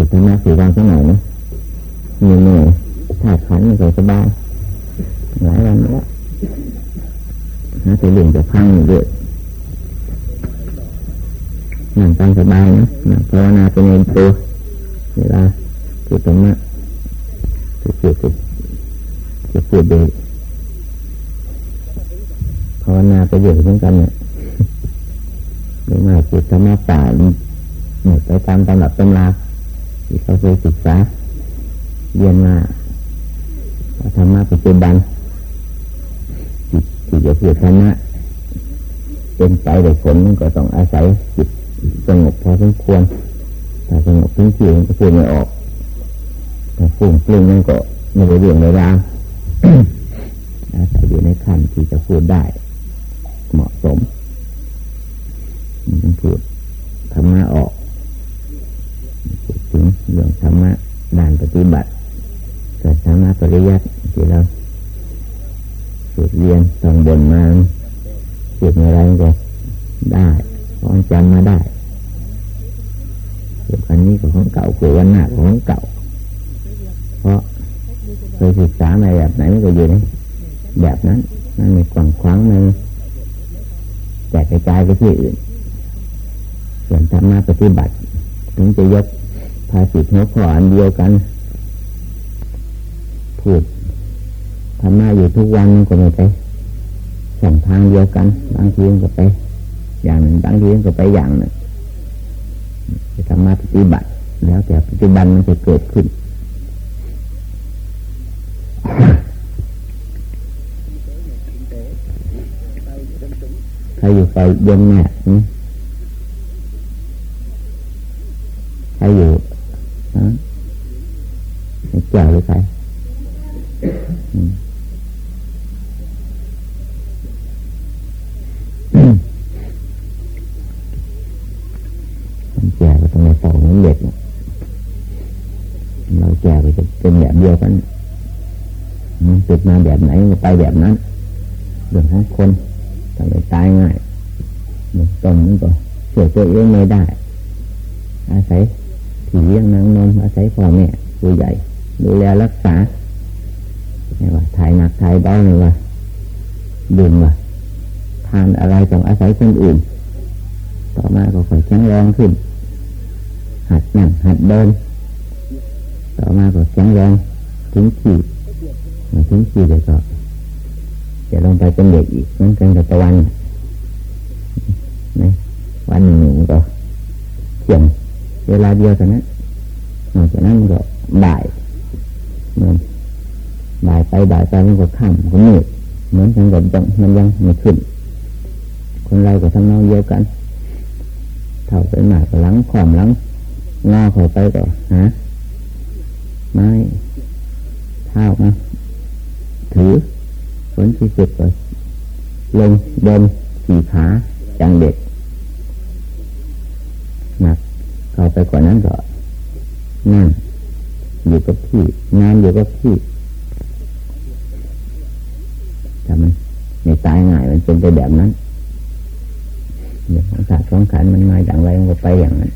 ฝึกธรรมะสี่วันสักหน่อยนะเหนื่อยถ้าขันมันสบายหลายวันแล้วนะจะเลี่ยงจะพังอยู่ด้วยนั่งตั้งสบายนะนั่งภาวนาเป็นเองตัวเวลาฝึกธรรมะจะฝึกจะฝึกเด็กภาวนาไปเยอะเหมือนกันเนี่ยไม่มาฝึกธรรมะป่าเนี่ยไปตามตำรับตำรา ที่เขาเคยศึกษาเรียนมาธรรมะปัจจุบันที่จะพูดธรรมะเป็นไปได้ผลมันก็ต้องอาศัยจิตสงบพอสมควรถ้าสงบทิ้งที่มันก็พูดไม่ออกถ้าฟุ้งฟุ้งมันก็ไม่ได้เรื่องไม่ราวอาศัยอยู่ในขั้นที่จะพูดได้ เหมาะสมมันพูดธรรมะออก งเรื่องธรรมะด้านปฏิบัติเกิดธรรมะปริยัติที่เราฝึกเรียนต้องบนมาฝึกอะไรก็ได้ของจำมาได้ฝึกอันนี้ก็ของเก่าฝึกวันหน้าของเก่า เพราะเคยศึกษาในแบบไหนมันก็อยู่ในแบบนั้นนั่นในกว้างขวางในแจกกระจายไปที่อื่นส่วนธรรมะปฏิบัติถึงจะยก ภาษิตหัวข้ออันเดียวกัน พูดธรรมะอยู่ทุกวันก็ไม่ไปสองทางเดียวกัน บางทีก็ไป อย่างหนึ่งบางทีก็ไปอย่างหนึ่งธรรมะปฏิบัติ แล้วแต่ปัจจุบันมันจะเกิดขึ้นใครอยู่ไฟเย็นเนี่ยใครอยู่ นะเจ้าหรือใครคนแก่ก็ต้องมาต่อเหมือนเด็กเราแก่ก็จะเป็นแบบเดียวกันติดมาแบบไหนไปแบบนั้นเรื่องของคนทำให้ตายง่ายต้องมันก็เสียตัวเองไม่ได้ อาศัย ผีเลี้ยงนางนมอาศัยพ่อแม่ผู้ใหญ่ ดูแลรักษาไม่ว่าถ่ายหนักถ่ายเบาไม่ว่าดื่มว่าทานอะไรต้องอาศัยคนอื่น ต่อมาก็ค่อยแข็งแรงขึ้น หัดนั่งหัดเดิน ต่อมาก็แข็งแรงถึงขีดมาถึงขีดเลยก็จะลงไปเป็นเด็กอีกนั่นกันกับตะวันนะวันหนึ่งก็เที่ยง เวลาเดียวกันนั้นนอกจากนั้นก็บ่ายเหมือนบ่ายไปบ่ายไปมันก็ค่ำก็มืดเหมือนกันกับยังมันยังไม่ขึ้น คนเราก็ทำนองเดียวกันเท่าไปหนากหลังขอมหลังงอเข้าไปก็ฮะไม้เท้ามาถือผลที่สุดก็ลงบนสี่ขาจังเด็ก เข้าไปกว่านั้นก็นั่งอยู่กับที่งานอยู่กับที่แต่มันไม่ตายง่ายมันเป็นไปแบบนั้นเรื่องของศาสตร์ของขันมันมาอย่างไรมันก็ไปอย่างนั้น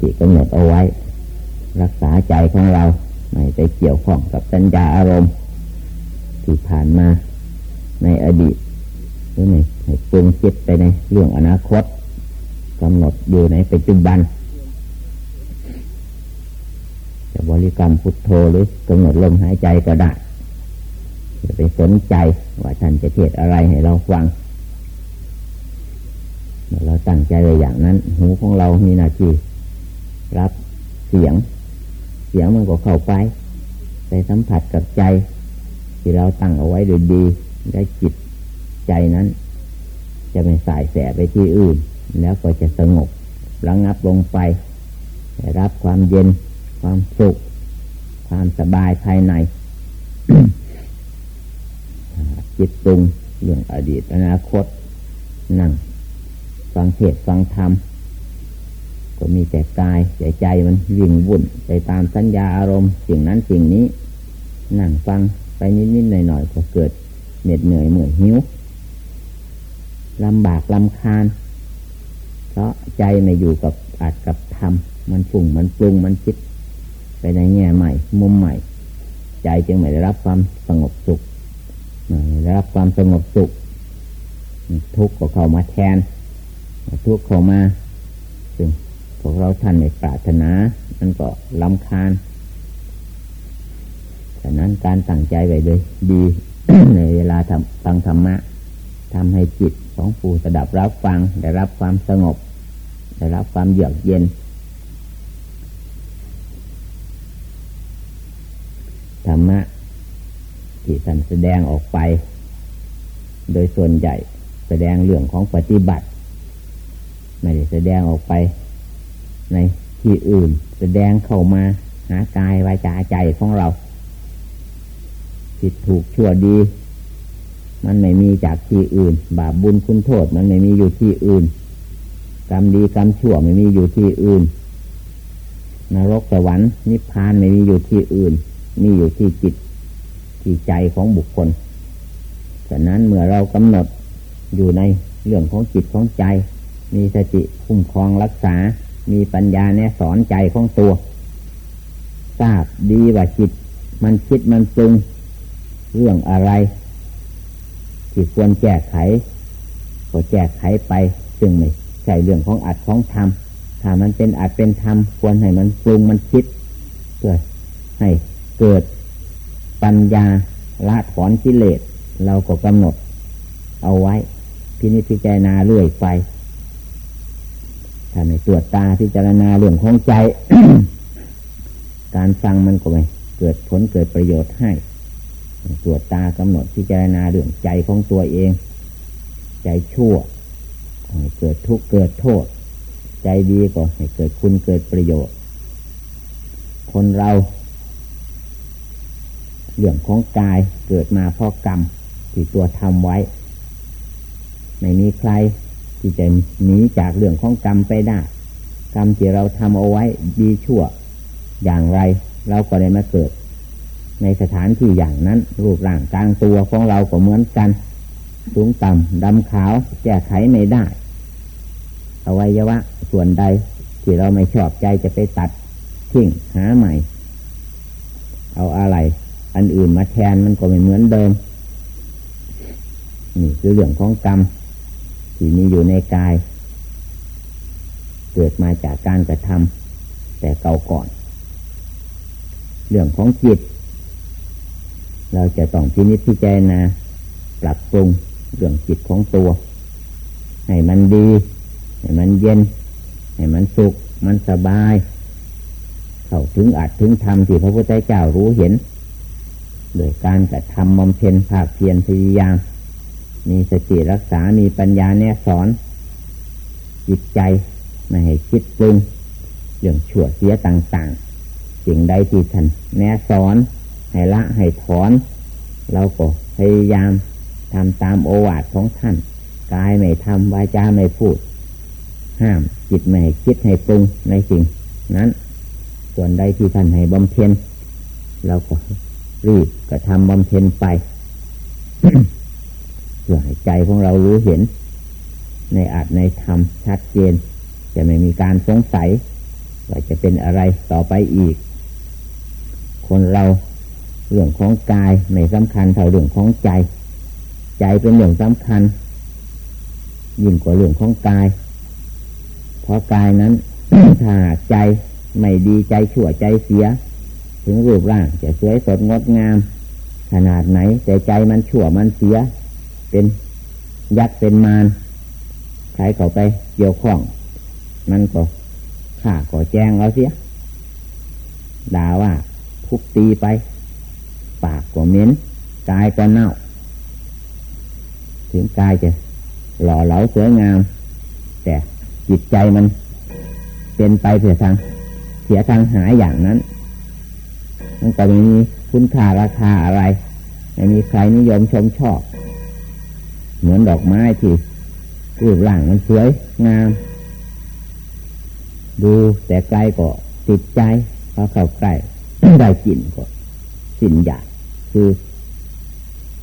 ติกำหนดเอาไว้ รักษาใจของเราไม่ไปเกี่ยวข้องกับสัญญาอารมณ์ ที่ผ่านมาในอดีตหรือในให้ปรุงคิดไปในเรื่องอนาคตกำหนดอยู่ในปัจจุบันจะบริกรรมพุทโธหรือกำหนดลมหายใจก็ได้จะไปสนใจว่าท่านจะเทศอะไรให้เราฟังเราตั้งใจไว้อย่างนั้น หูของเรามีหน้าที่ รับเสียง เสียงมันก็เข้าไป ไปสัมผัสกับใจ ที่เราตั้งเอาไว้โดยดีได้จิตใจนั้น จะไม่สายแสไปที่อื่น แล้วก็จะสงบระงับลงไปได้รับความเย็น ความสุข ความสบายภายใน จิตตรุงเรื่องอดีตอนาคต นั่ง ฟังเทศฟังธรรม ก็มีแต่กายแต่ใจมันวิ่งวุ่นไปตามสัญญาอารมณ์สิ่งนั้นสิ่งนี้ นั่งฟังไปนิดๆหน่อยๆก็เกิดเหน็ดเหนื่อยเหมื่อยหิวลำบากลำคาญ เพราะใจไม่อยู่กับอาจกับธรรมมันฝุ่งมันปรุงมันคิด ไปในแง่ใหม่ มุมใหม่ ใจจึงไม่ได้รับความสงบสุขไม่ได้รับความสงบสุข ทุกข์ก็เข้ามาแทน ทุกข์เข้ามาซึ่ง วกเราท่านในปรารถนา มันก็ลำคาญฉะนั้นการตั้งใจไว้เลยดีในเวลาทำฟังธรรมะทำให้จิตของผู้สดับรับฟัง ได้รับความสงบ ได้รับความเยือกเย็นธรรมะที่ท่านแสดงออกไป โดยส่วนใหญ่แสดงเรื่องของปฏิบัติ ไม่ได้แสดงออกไป ในที่อื่น แสดงเข้ามาหากายวาจาใจของเรา ผิดถูกชั่วดี มันไม่มีจากที่อื่น บาปบุญคุณโทษมันไม่มีอยู่ที่อื่นกรรมดีกรรมชั่วไม่มีอยู่ที่อื่นนรกสวรรค์นิพพานไม่มีอยู่ที่อื่น มีอยู่ที่จิตที่ใจของบุคคลฉะนั้นเมื่อเรากำหนดอยู่ในเรื่องของจิตของใจ มีสติคุ้มครองรักษา มีปัญญาแนสอนใจของตัว ทราบดีว่าจิต มันคิดมันปรุง เรื่องอะไร ที่ควรแก้ไขก็แก้ไขไปซึ่งไม่ใช่เรื่องของอัดของทำถ้ามันเป็นอัดเป็นทำควรให้มันปรุงมันคิดเพื่อให้เกิดปัญญาละถอนกิเลสเราก็กำหนด เอาไว้ พินิจพิจารณาเรื่อยไป ถ้าไม่ตรวจตาพิจารณาเรื่องของใจ การฟังมันก็ไม่เกิดผลเกิดประโยชน์ให้ ตรวจตากำหนดพิจารณาเรื่องใจของตัวเอง ใจชั่วให้เกิดทุกข์เกิดโทษ ใจดีก็ให้เกิดคุณเกิดประโยชน์ คนเรา เรื่องของกายเกิดมาเพราะกรรมที่ตัวทำไว้ ไม่มีใคร ที่จะหนีจากเรื่องของกรรมไปได้กรรมที่เราทำเอาไว้ดีชั่ว อย่างไร เราก็ได้มาเกิด ในสถานที่อย่างนั้น รูปร่างกลางตัวของเราก็เหมือนกันสูงต่ำดำขาวแก้ไขไม่ได้อวัยวะส่วนใดที่เราไม่ชอบใจจะไปตัดทิ้งหาใหม่ เอาอะไรอันอื่นมาแทนมันก็ไม่เหมือนเดิมนี่คือเรื่องของกรรม ที่มีอยู่ในกาย เกิดมาจากการกระทำแต่เก่าก่อน เรื่องของจิต เราจะต้องพินิจพิจารณาปรับปรุงเรื่องจิตของตัว ให้มันดี ให้มันเย็น ให้มันสุข มันสบาย เข้าถึงอาจถึงธรรมที่พระพุทธเจ้ารู้เห็น โดยการกระทำบำเพ็ญภาคเพียรพยายาม มีสติรักษา มีปัญญาแนสอน จิตใจไม่ให้คิดปรุงเรื่องชั่วเสียต่างๆ สิ่งใดที่ท่านแนะสอน ให้ละให้ถอน เราก็พยายามทำตามโอวาทของท่านกายไม่ทำวาจาไม่พูด ห้ามจิตไม่ให้คิดให้ปรุงในสิ่งนั้น ส่วนใดที่ท่านให้บำเพ็ญเราก็รีบก็ทำบำเพ็ญไป เพื่อให้ใจของเรารู้เห็น ในอาจในธรรมชัดเจน จะไม่มีการสงสัยว่าจะเป็นอะไรต่อไปอีก คนเราเรื่องของกายไม่สำคัญเท่าเรื่องของใจ ใจเป็นเรื่องสำคัญ ยิ่งกว่าเรื่องของกาย เพราะกายนั้นถ้าใจไม่ดีใจชั่วใจเสีย ถึงรูปร่างจะสวยสดงดงาม ขนาดไหนแต่ใจมันชั่วมันเสีย เป็นยักษ์เป็นมารใครเข้าไปเกี่ยวข้อง มันก็ข่าก็แจ้งเราเสียด่าว่าทุกตีไป ปากก็เหม็นกายก็เน่า ถึงกายจะหล่อเหลาสวยงาม แต่จิตใจมันเป็นไปเสียทาง เสียทางหายอย่างนั้นมมันก็ไม่มีคุณค่าราคาอะไร ไม่มีใครนิยมชมชอบ เหมือนดอกไม้ที่รูปร่างมันสวยงาม ดูแต่ไกลก็ติดใจพอเข้าใกล้ได้กลิ่นก็กลิ่นหยาดคือ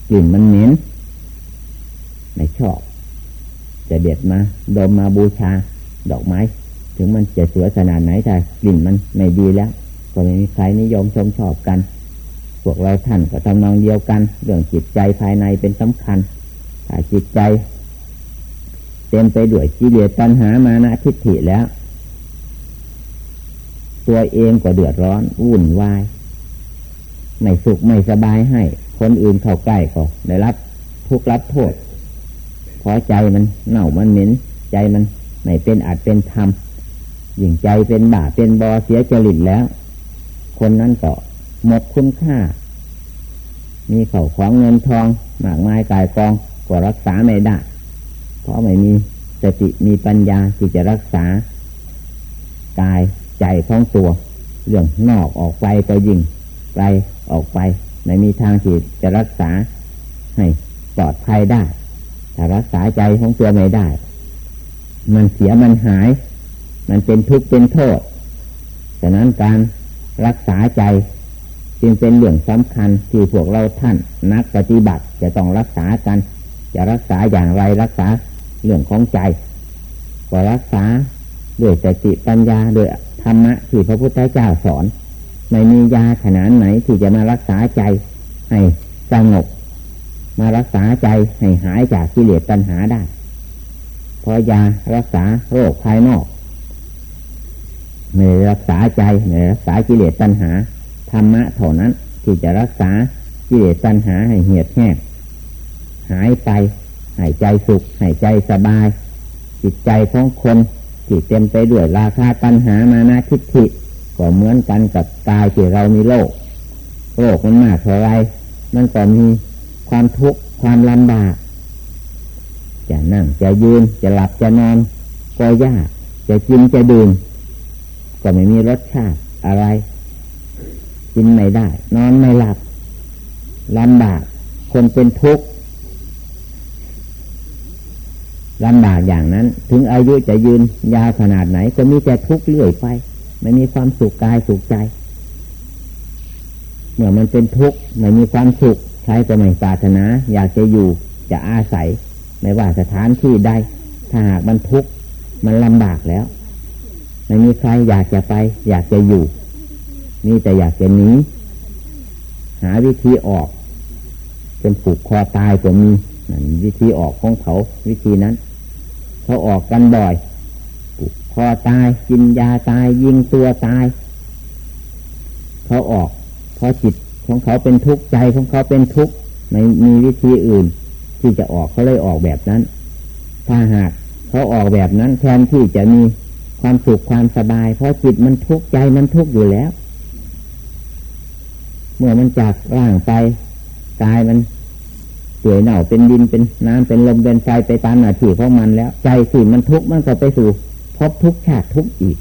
กลิ่นมันเหม็นไม่ชอบจะเด็ดมาดมมาบูชาดอกไม้ ถึงมันจะสวยขนาดไหนแต่กลิ่นมันไม่ดีแล้ว ก็ไม่มีใครนิยมชมชอบกัน พวกเราท่านก็ทำนองเดียวกัน เรื่องจิตใจภายในเป็นสำคัญ ถ้าจิตใจ เต็มไปด้วยกิเลสตัณหามานะทิฏฐิแล้ว ตัวเองก็เดือดร้อน วุ่นวายไม่สุขไม่สบายให้ คนอื่นเข้าใกล้ก็ได้รับทุกข์รับโทษพอใจมันเน่ามันเหม็นใจมันไม่เป็นอาจเป็นธรรมยิ่งใจเป็นบาปเป็นบอเสียจริตแล้ว คนนั้นก็หมดคุณค่า มีเข่าของเงินทองหมากไม้กายกอง ก็รักษาไม่ได้ เพราะไม่มีสติมีปัญญาที่จะรักษากายใจของตัว เรื่องนอกออกไปก็ยิ่งไกลออกไปไม่มีทางที่จะรักษาให้ปลอดภัยได้ ถ้ารักษาใจของตัวไม่ได้ มันเสียมันหาย มันเป็นทุกข์เป็นโทษฉะนั้นการรักษาใจจึงเป็นเรื่องสำคัญที่พวกเราท่านนักปฏิบัติจะต้องรักษากัน จะรักษาอย่างไรรักษาเรื่องของใจก็รักษาด้วยสติปัญญาด้วยธรรมะที่พระพุทธเจ้าสอน ไม่มียาขนาดไหนที่จะมารักษาใจให้สงบมารักษาใจให้หายจากกิเลสตัณหาได้ เพราะยารักษาโรคภายนอกไม่รักษาใจไม่รักษากิเลสตัณหาธรรมะเท่านั้นที่จะรักษากิเลสตัณหาให้เหียดแห้ง หายไปหายใจสุขหายใจสบาย จิตใจของคนที่เต็มไปด้วยราคาตัณหามานาทิฏฐิก็เหมือนกันกับกายที่เรามีโรคโรคมันมากเท่าไรมันก็มีความทุกข์ความลำบากจะนั่งจะยืนจะหลับจะนอนก็ยากจะกินจะดื่มก็ไม่มีรสชาติอะไร กินไม่ได้ นอนไม่หลับลำบากคนเป็นทุกข์ ลำบากอย่างนั้น ถึงอายุจะยืนยาวขนาดไหน ก็มีแต่ทุกข์เรื่อยไป ไม่มีความสุขกายสุขใจ เมื่อมันเป็นทุกข์ไม่มีความสุขใครก็ไม่ปรารถนา อยากจะอยู่จะอาศัย ไม่ว่าสถานที่ใดถ้าหากมันทุกข์มันลำบากแล้วไม่มีใครอยากจะไป อยากจะอยู่มีแต่อยากจะหนีหาวิธีออกเป็นผูกคอตายก็มีวิธีออกของเขาวิธีนั้น เขาออกกันบ่อยผูกคอตายกินยาตายยิงตัวตาย เขาออก เพราะจิตของเขาเป็นทุกข์ใจของเขาเป็นทุกข์ไม่มีวิธีอื่น ที่จะออกเขาเลยออกแบบนั้น ถ้าหากเขาออกแบบนั้น แทนที่จะมีความสุขความสบาย เพราะจิตมันทุกข์ใจมันทุกข์อยู่แล้ว เมื่อมันจากร่างไปกายมัน เสื่อยเน่าเป็นดินเป็นน้ำเป็นลมเป็นไฟไปตามหน้าที่ของมันแล้ว ใจสิมันทุกข์มันก็ไปสู่พบทุกข์ชาติทุกข์อีก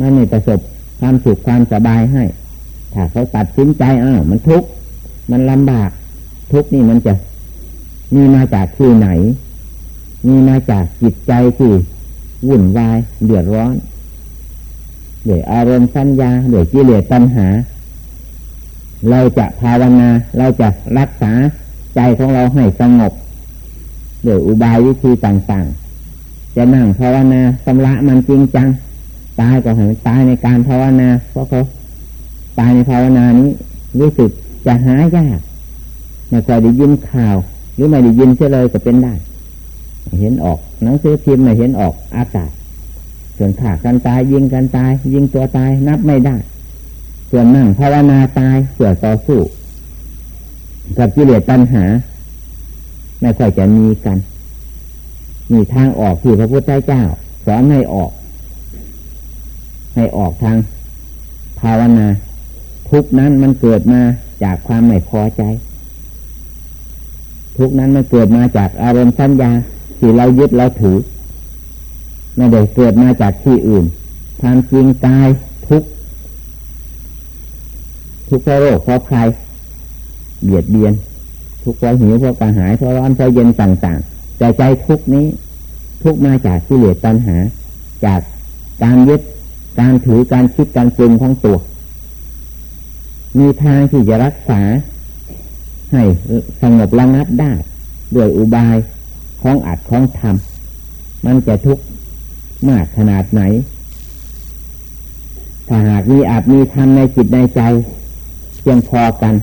มันไม่ประสบความสุขความสบายให้ ถ้าเขาตัดสินใจอ้าวมันทุกข์มันลำบาก ทุกข์นี่มันจะ มีมาจากที่ไหน มีมาจากจิตใจที่วุ่นวายเดือดร้อนเดือดอารมณ์สัญญาเดือดกิเลสตัณหา เราจะภาวนา เราจะรักษา ใจของเราให้สงบเดืออุบายวิธีต่างๆ จะนั่งภาวนาสำละมันจริงจัง ตายก็ให้ตายในการภาวนาเพราะเขาตายในภาวนานี้รู้สึกจะหายากไม่เคยได้ยินข่าว หรือไม่ได้ยินเช่เลยก็เป็นได้ เห็นออกหนังสือพิมพ์ไม่เห็นออกอากาศ ส่วนขากันตายยิงกันตาย ยิงตัวตายนับไม่ได้ ส่วนนั่งภาวนาตายเสือต่อสู้ กับกิเลสตัณหา ไม่ค่อยจะมีกันมีทางออกที่พระพุทธเจ้า สอนให้ออก ให้ออกทางภาวนา ทุกนั้นมันเกิดมาจากความไม่พอใจ ทุกนั้นมันเกิดมาจากอารมณ์สัญญาที่เรายึดเราถือไม่ได้เกิดมาจากที่อื่นทางจริงกายทุกทุกโรคเพราะภัย เบียดเบียน ทุกข์เพราะหิวเพราะกระหายเพราะร้อนเพราะเย็นต่างๆแต่ใจทุกนี้ทุกมาจากกิเลสตัณหา จากการยึดการถือการคิดการปรุงของตัว มีทางที่จะรักษา ให้สงบระงับได้ ด้วยอุบายของอัดของทำมันจะทุกข์มากขนาดไหน ถ้าหากมีอาจมีธรรมในจิตในใจเพียงพอกัน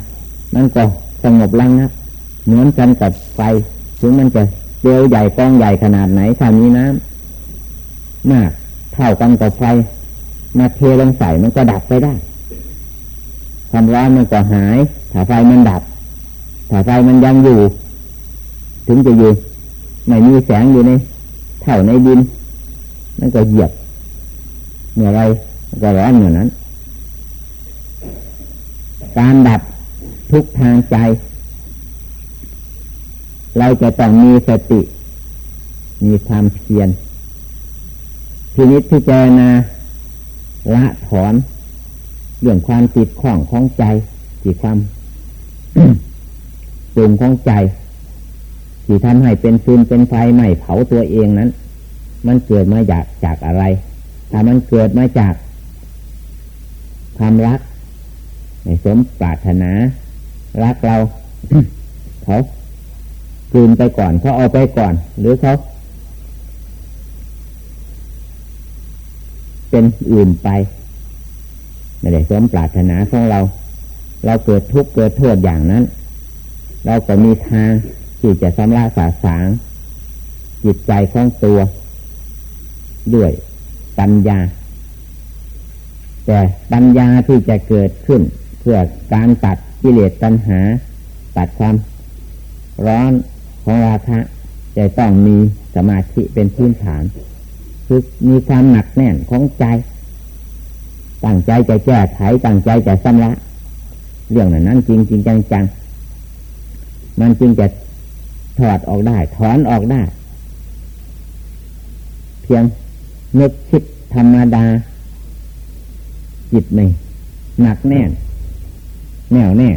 มันก็สงบระงับเหมือนกันกับไฟถึงมันจะเดียวใหญ่กองใหญ่ขนาดไหนถ้ามีน้ำมากเท่ากันกับไฟมาเทลงใส่มันก็ดับไปได้ความร้อนมันก็หายถ้าไฟมันดับถ้าไฟมันยังอยู่ ถึงจะอยู่ไม่มีแสงอยู่ในเท่าในดินมันก็เหยียบเมื่อไรก็ร้อนอย่างนั้น การดับ ทุกทางใจ เราจะต้องมีสติ มีความเพียรทีนี้พิจารณาละถอนเรื่องความติดข้องของใจที่ความปรุงของใจ ที่ทำให้เป็นฟืนเป็นไฟไหม้เผาตัวเองนั้น มันเกิดมาจากจากอะไร ถ้ามันเกิดมาจากความรักในสมปรารถนา รักเราเขาคืนไปก่อนเขาเอาไปก่อน หรือเขาเป็นอื่นไปไม่ได้สมปรารถนาของเรา เราเกิดทุกข์เกิดโทษอย่างนั้น เราก็มีทางที่จะสำระสาสางจิตใจของตัว ด้วยปัญญา แต่ปัญญาที่จะเกิดขึ้น เพื่อการตัด กิเลสตัณหา ตัดความร้อนของราคะจะต้องมีสมาธิเป็นพื้นฐาน คือมีความหนักแน่นของใจ ตั้งใจจะแก้ไขตั้งใจจะสำระ เรื่องนั้นจริงจริงจังจังมันจึงจะถอดออกได้ ถอนออกได้ เพียงนึกคิดธรรมดาจิตไม่หนักแน่น แน่วแน่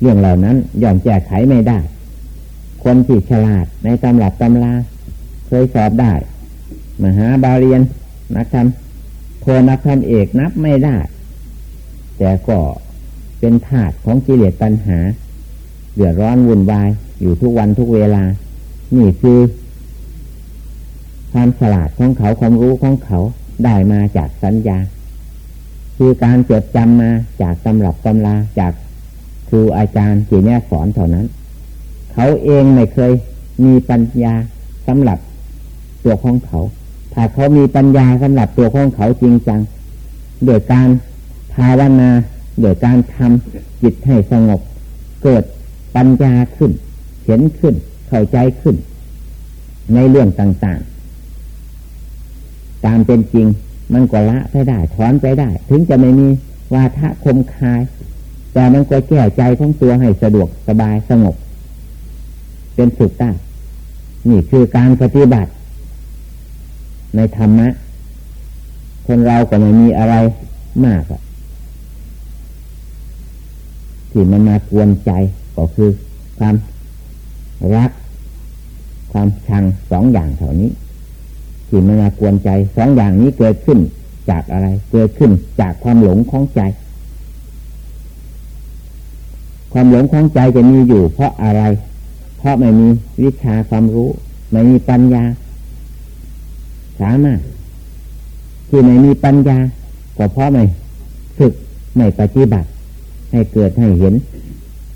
เรื่องเหล่านั้นย่อมแก้ไขไม่ได้ คนที่ฉลาดในตำรับตำราเคยสอบได้ มหาบาเรียนนักธรรมโทนักธรรมเอกนับไม่ได้ แต่ก็เป็นธาตุของกิเลสตัณหา เดือดร้อนวุ่นวาย อยู่ทุกวันทุกเวลา นี่คือ ความฉลาดของเขาความรู้ของเขาได้มาจากสัญญา คือการจดจำมาจากตำรับตำราจากครูอาจารย์ที่แน่สอนเท่านั้น เขาเองไม่เคยมีปัญญาสำหรับตัวของเขา ถ้าเขามีปัญญาสำหรับตัวของเขาจริงจัง โดยการภาวนา โดยการทำจิตให้สงบ เกิดปัญญาขึ้น เห็นขึ้น เข้าใจขึ้น ในเรื่องต่างๆ ตามเป็นจริง มันก็ละไปได้ถอนไปได้ ถึงจะไม่มีวาทะคมคาย แต่มันก็แก้ใจของตัวให้สะดวกสบายสงบ เป็นสุขได้นี่คือการปฏิบัติ ในธรรมะ คนเราก็ไม่มีอะไรมากอะที่มันมากวนใจก็คือความรัก ความชังสองอย่างเท่านี้ ที่มันมากวนใจสองอย่างนี้เกิดขึ้นจากอะไร เกิดขึ้นจากความหลงของใจ ความหลงของใจจะมีอยู่ เพราะอะไร เพราะไม่มีวิชาความรู้ ไม่มีปัญญา สามารถ ที่ไม่มีปัญญา ก็เพราะไม่ฝึกไม่ปฏิบัติ ให้เกิดให้เห็น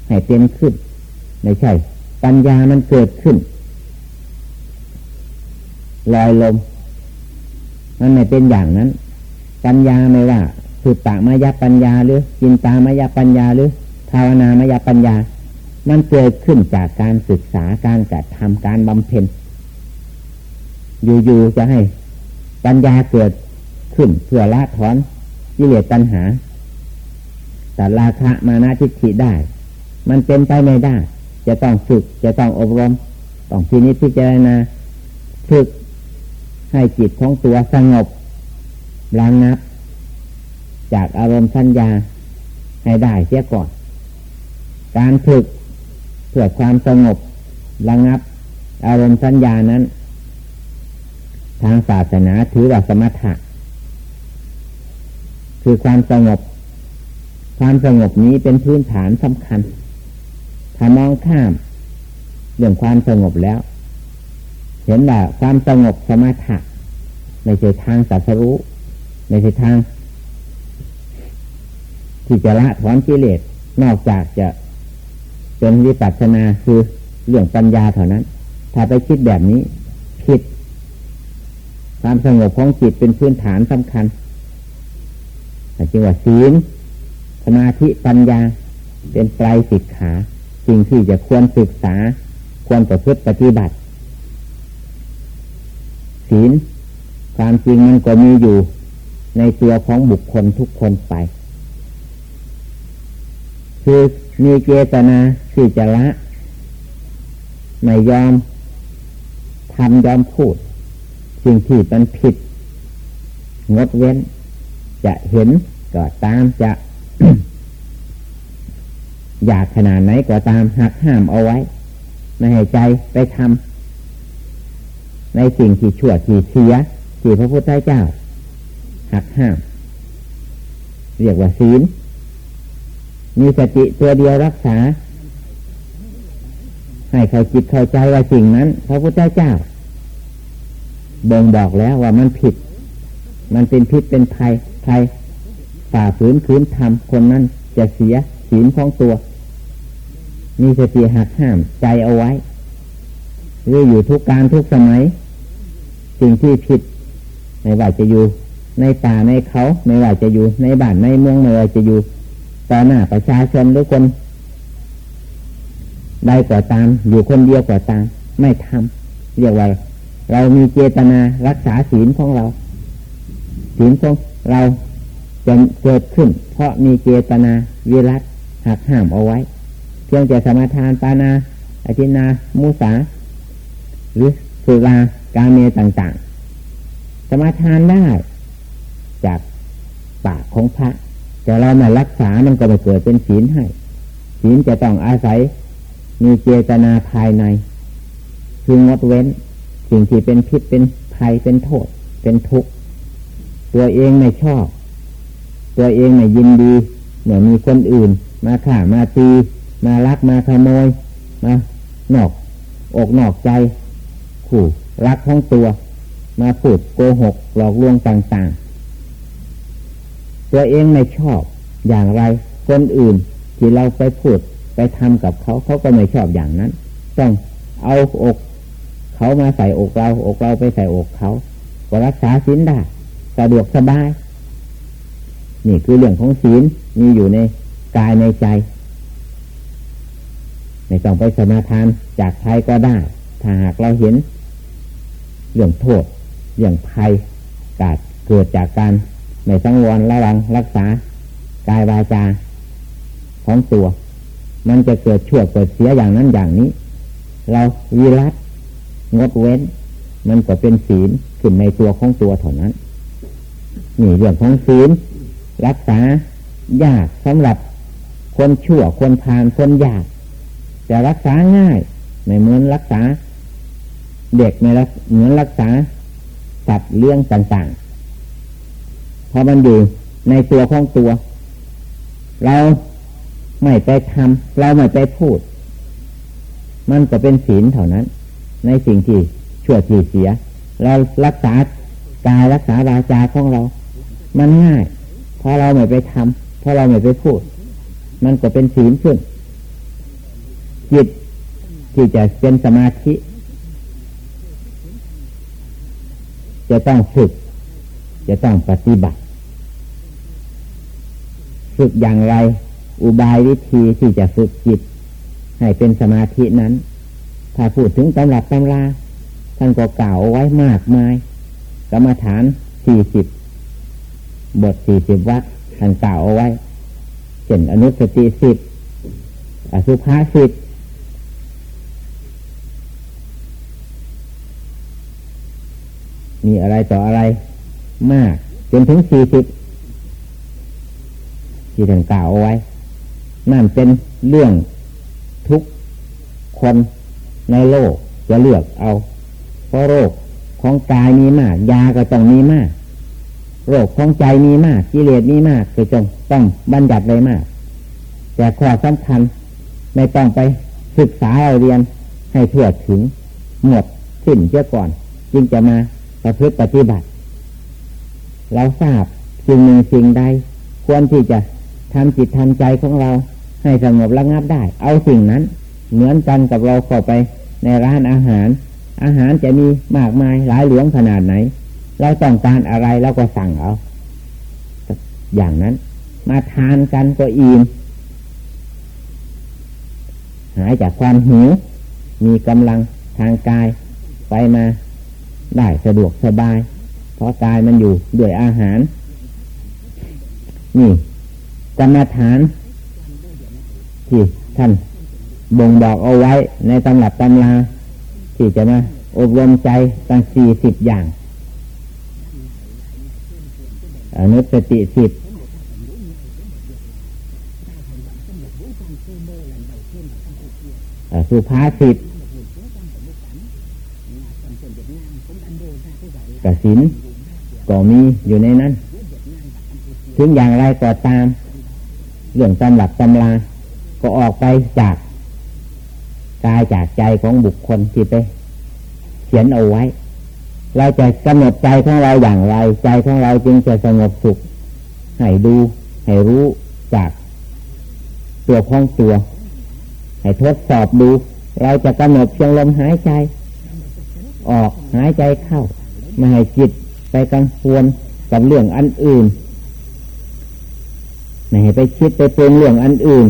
ให้เป็นขึ้น ไม่ใช่ ปัญญามันเกิดขึ้น ลอยลม มันไม่เป็นอย่างนั้น ปัญญาไม่ว่าสุตตามายปัญญาหรือจินตามายปัญญาหรือภาวนามายปัญญา มันเกิดขึ้นจากการศึกษาการกระทำการบำเพ็ญอยู่ๆจะให้ปัญญาเกิดขึ้นเพื่อละถอนกิเลสตัณหา แต่ราคะมานาทิฏฐิได้ มันเป็นไปไม่ได้ จะต้องฝึกจะต้องอบรม ต้องทีนี้พิจารณาฝึก ให้จิตของตัวสงบระงับ จากอารมณ์สัญญาให้ได้เสียก่อน การฝึกเพื่อความสงบระงับ อารมณ์สัญญานั้น ทางศาสนาถือว่าสมถะ คือความสงบ ความสงบนี้เป็นพื้นฐานสำคัญ ถ้ามองข้ามเรื่องความสงบแล้ว เห็นว่าความสงบสมถะ ไม่ใช่ทางสัสรู้ไม่ใช่ทาง ที่จะละถอนกิเลสนอกจากจะเป็นวิปัสสนาคือเรื่องปัญญาเท่านั้น ถ้าไปคิดแบบนี้ผิด ความสงบของจิตเป็นพื้นฐานสำคัญจึงว่าศีลสมาธิปัญญาเป็นปลายสิกขาสิ่งที่จะควรศึกษา ควรประพฤติปฏิบัติ ศีล ความจริงมันก็มีอยู่ในตัวของบุคคลทุกคนไป คือมีเจตนาที่จะละ ไม่ยอมทำยอมพูด สิ่งที่มันผิด งดเว้น จะเห็นก็ตามจะ อยากขนาดไหนก็ตามหักห้ามเอาไว้ ไม่ให้ใจไปทำในสิ่งที่ชั่วที่เสีย ที่พระพุทธเจ้าหักห้าม เรียกว่าศีล มีสติตัวเดียวรักษา ให้เขาจิตเข้าใจว่าสิ่งนั้น พระพุทธเจ้าบ่งบอกแล้วว่ามันผิด มันเป็นพิษเป็นภัยภัยฝ่าฝืนขืนทำคนนั้นจะเสียศีลของตัว มีสติหักห้ามใจเอาไว้เรื่ออยู่ทุกการทุกสมัย สิ่งที่ผิด ไม่ว่าจะอยู่ ในป่าในเขาไม่ว่าจะอยู่ ในบ้านในเมืองไม่ว่าจะอยู่ต่อหน้าประชาชนหรือคนใดก็ตาม อยู่คนเดียวก็ตาม ไม่ทำเรียกว่า เรามีเจตนารักษาศีลของเราศีลของเราจะเกิดขึ้น เพราะมีเจตนาวิรัตหักห้ามเอาไว้ เพียงแต่สมาทานปานาอธินา มุสา หรือสุรา การเมต่าง ๆ สมาทานได้ จากปากของพระ แต่เราไม่รักษามันก็ไม่เกิดเป็นศีลให้ศีลจะต้องอาศัย มีเจตนาภายใน คืองดเว้น สิ่งที่เป็นพิษเป็นภัยเป็นโทษ เป็นทุกข์ ตัวเองไม่ชอบ ตัวเองไม่ยินดีเหมือนมีคนอื่น มาข่ามาตี มาลักมาขโมยมานอก อกนอกใจ ขู่รักของตัว มาพูดโกหกหลอกลวงต่างๆ ตัวเองไม่ชอบอย่างไร คนอื่นที่เราไปพูดไปทำกับเขาเขาก็ไม่ชอบอย่างนั้น ต้องเอาอกเขามาใส่อกเราอกเราไปใส่อกเขาก็รักษาศีลได้สะดวกสบาย นี่คือเรื่องของศีลมีอยู่ในกายในใจไม่ต้องไปสมาทานจากใครก็ได้ ถ้าหากเราเห็น เรื่องโทษ เรื่องภัยกาดเกิดจากการในสังวรระวังรักษากายวาจาของตัว มันจะเกิดชั่วเกิดเสียอย่างนั้นอย่างนี้ เราวิรัตงดเว้น มันก็เป็นศีลขึ้นในตัวของตัวเท่านั้นนี่เรื่องของศีลรักษายากสำหรับคนชั่วคนพานคนยากจะรักษาง่ายไม่เหมือนรักษา เด็กไม่เหมือนรักษา สัตว์เลี้ยงต่างๆ พอมันอยู่ในตัวของตัว เราไม่ไปทำเราไม่ไปพูด มันก็เป็นศีลเท่านั้น ในสิ่งที่ชั่วที่เสีย เรารักษากายรักษาวาจาของเรา มันง่ายพอเราไม่ไปทำพอเราไม่ไปพูด มันก็เป็นศีลขึ้นจิตที่จะเป็นสมาธิ จะต้องฝึก จะต้องปฏิบัติ ฝึกอย่างไร อุบายวิธีที่จะฝึกจิต ให้เป็นสมาธินั้น ถ้าพูดถึงตำรับตำราท่านก็กล่าวไว้มากมาย กรรมฐานสี่สิบบทสี่สิบวัดท่านกล่าวเอาไว้เช่นอนุสติสิบอสุภาสิบ มีอะไรต่ออะไรมากจนถึงสี่สิบที่ท่านกล่าวเอาไว้ นั่นเป็นเรื่องทุกคนในโลกจะเลือกเอา เพราะโรคของกายมีมาก ยาก็ต้องมีมาก โรคของใจมีมากกิเลสมีมากก็จงต้องบัญญัติเลยมาก แต่ข้อสำคัญไม่ต้องไปศึกษาเราเรียนให้ทั่วถึงหมดสิ้นเสียก่อน จึงจะมา ประพฤติปฏิบัติ เราทราบสิ่งหนึ่งสิ่งใด ควรที่จะทำจิตทำใจของเราให้สงบระงับได้ เอาสิ่งนั้น เหมือนกันกับเราเข้าไปในร้านอาหาร อาหารจะมีมากมายหลายหลวงขนาดไหน เราต้องการอะไรเราก็สั่งเอา อย่างนั้น มาทานกันก็อิ่มหายจากความหิว มีกำลังทางกายไปมา ได้สะดวกสบาย เพราะกายมันอยู่ด้วยอาหาร นี่กรรมฐานที่ท่านบ่งบอกเอาไว้ในตำรับตำราที่จะมาอบรมใจตั้งสี่สิบอย่างอนุสติสิบสุภาษิต กสินก็มีอยู่ในนั้น ถึงอย่างไรก็ตาม เรื่องตำหลับตำลาก็ออกไปจากกายจากใจของบุคคลที่ไปเขียนเอาไว้ เราจะกำหนดใจของเราอย่างไร ใจของเราจึงจะสงบสุข ให้ดู ให้รู้จากตัวของตัว ให้ทดสอบดู เราจะกำหนดเพียงลมหายใจ ออกหายใจเข้า ไม่ให้จิตไปกังวลกับเรื่องอันอื่นไม่ให้ไปคิดไปเป็นเรื่องอันอื่น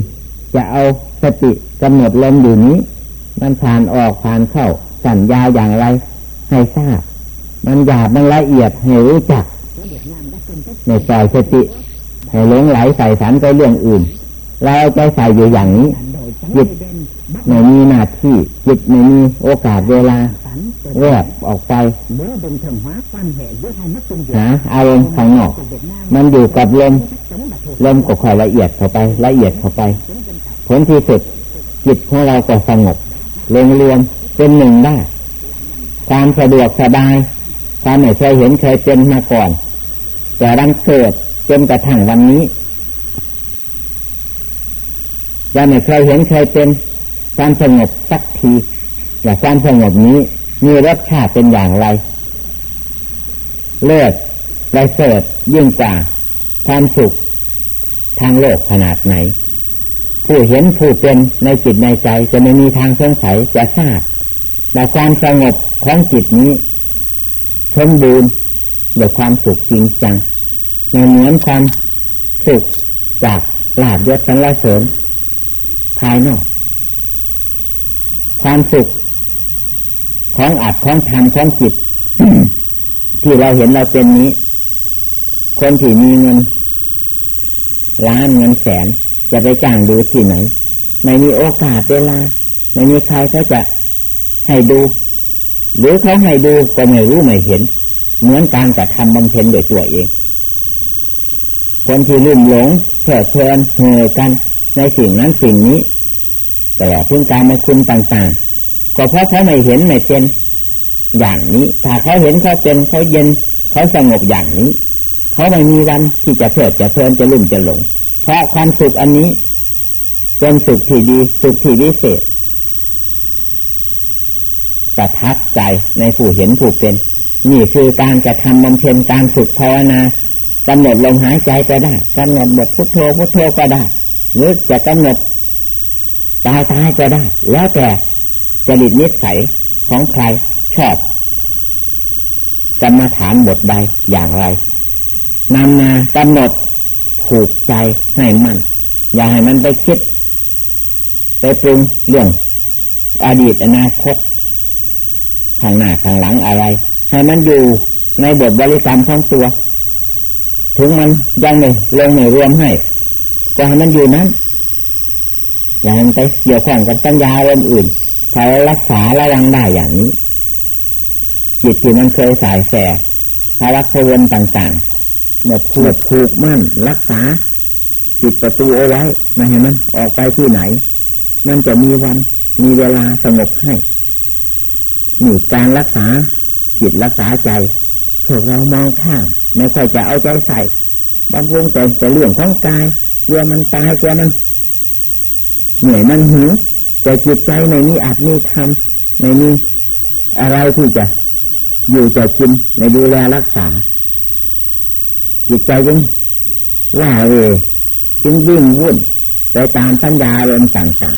จะเอาสติกำหนดลมอยู่นี้ มันผ่านออกผ่านเข้าสัญญาอย่างไร ให้ทราบ มันหยาบมันละเอียดให้รู้จักในใจสติให้หลงไหลใส่สันไปเรื่องอื่น เราใจใส่อยู่อย่างนี้จิต ไม่มีหน้าที่จิตไม่มีโอกาสเวลาแยกออกไปหาอารมณ์ข้างนอก มันอยู่กับลมลมก็ค่อยละเอียดเข้าไป ละเอียดเข้าไป ผลที่สุดจิตของเราก็สงบลงรวมเป็นหนึ่งได้ ความสะดวกสบายความไม่เคยเห็นเคยเป็นมาก่อนแต่รันเกิดจนกระทั่งวันนี้ยังไม่เคยเห็นเคยเป็น ความสงบสักทีแต่ความสงบนี้มีรสชาติเป็นอย่างไร เลิศไรเสดยิ่งกว่าความสุขทางโลกขนาดไหน ผู้เห็นผู้เป็นในจิตในใจจะไม่มีทางสงสัยจะทราบแต่ความสงบของจิตนี้สมบูรณ์ด้วยความสุขจริงจังในเหมือนความสุขจากลาบยศสังลเสริมภายนอก ความสุข ของอัดของทำของจิต ที่เราเห็นเราเป็นนี้ คนที่มีเงินล้านเงินแสน จะไปจ้างดูที่ไหน ไม่มีโอกาสเวลา ไม่มีใครเขาจะให้ดู หรือเขาให้ดูก็ไม่รู้ไม่เห็น เหมือนการกระทำบำเพ็ญโดยตัวเอง คนที่ลืมหลงเฉดเชิญเหอกันในสิ่งนั้นสิ่งนี้ ตลอดถึงการมาคุณต่างๆ ก็เพราะเขาไม่เห็นไม่เป็นอย่างนี้ ถ้าเขาเห็นเขาเป็นเขาเย็นเขาสงบอย่างนี้ เขาไม่มีวันที่จะเพลิดจะเพลินจะลุ่มจะหลง เพราะความสุขอันนี้ เป็นสุขที่ดีสุขที่วิเศษประทับใจในผู้เห็นผู้เป็น นี่คือการจะทำบำเพ็ญการฝึกภาวนากำหนดลมหายใจก็ได้กำหนดบทพุทโธพุทโธก็ได้ หรือจะกำหนด ตายตายก็ได้ แล้วแต่จริตนิสัยของใครชอบกรรมฐานบทใดอย่างไรนำมากำหนดผูกใจให้มันอย่าให้มันไปคิด ไปปรุงเรื่อง อดีตอนาคตข้างหน้าข้างหลังอะไร ให้มันอยู่ในบทบริกรรมของตัว ถึงมันยังไม่ลงไม่รวมให้จะให้มันอยู่นั้น อย่างไปเกี่ยวข้องกับปัญญาเรื่องอื่นถ้ารักษาระวังได้อย่างนี้จิตที่มันเคยสายแสภารักพวนต่างๆเมื่อผูกผูกมั่นรักษาปิดประตูเอาไว้ไม่ให้มันออกไปที่ไหน มันจะมีวันมีเวลาสงบให้นี่การรักษาจิตรักษาใจพวกเรามองข้ามไม่ค่อยจะเอาใจใส่บางวงแต่แต่เรื่องของกายกลัวมันตายกลัวมัน เหนื่อยมันหิวแต่จิตใจในนี้อาจมีธรรมในนี้อะไรที่จะอยู่จะกินในดูแลรักษา จิตใจยังว่าเอจึงวิ่งวุ่นไปตามสัญญาเริ่มต่าง